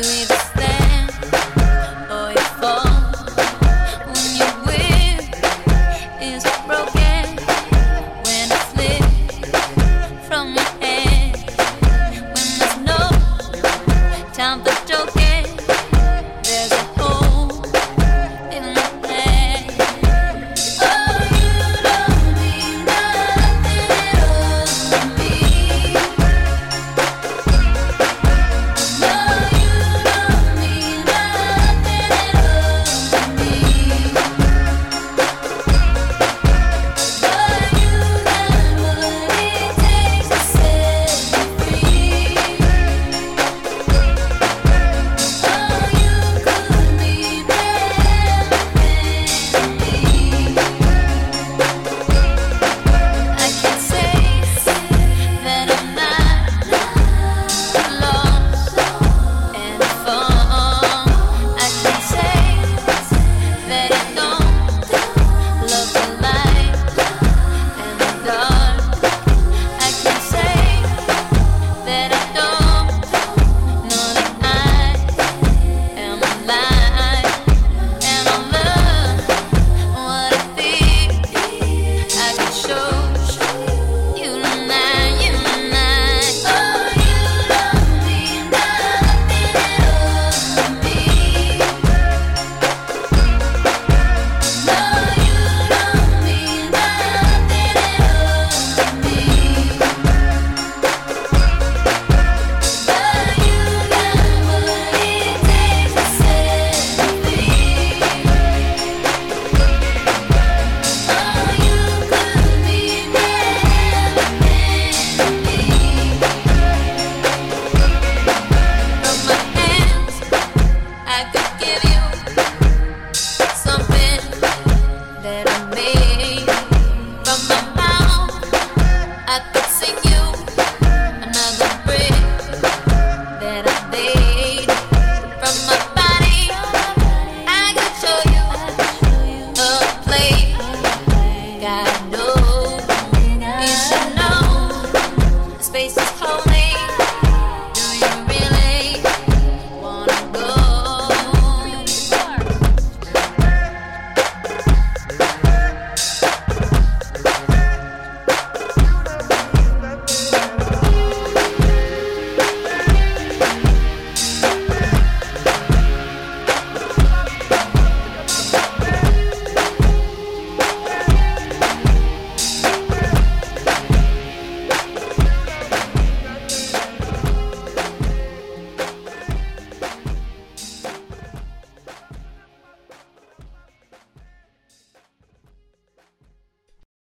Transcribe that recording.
at the Home.